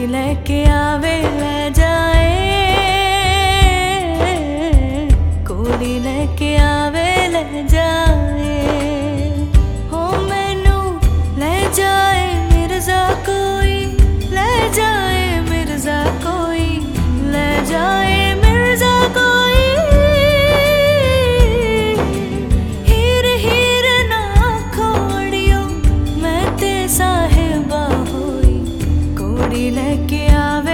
ਕੋਈ ਲੈ ਕੇ ਆਵੇ, ਲੈ ਜਾਏ। ਕੋਈ ਲੈ ਕੇ ਆਵੇ, ਲੈ ਜਾਏ। ਹੋ ਮੈਨੂੰ ਲੈ ਜਾਏ ਮਿਰਜ਼ਾ ਕੋਈ, ਲੈ ਜਾਏ ਮਿਰਜ਼ਾ ਕੋਈ, ਲੈ ਜਾਏ। விளக்கியாவே